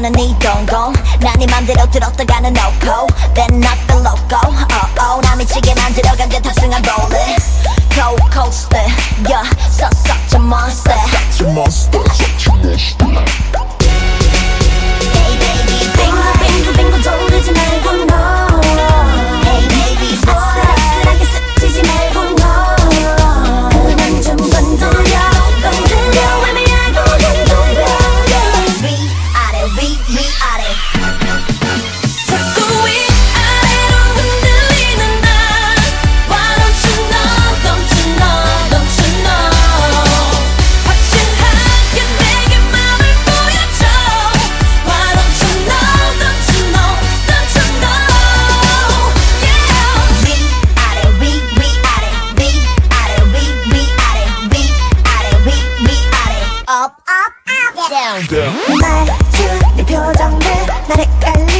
하는 네 동공. 난네 맘대로 들었다가는 no go Then not the loco oh oh 나 미치게 만들어간 게 탑승한 볼래 Go coaster. Yeah. Suck such a monster. Such a monster. 말투 내 네 표정들 나를 깔리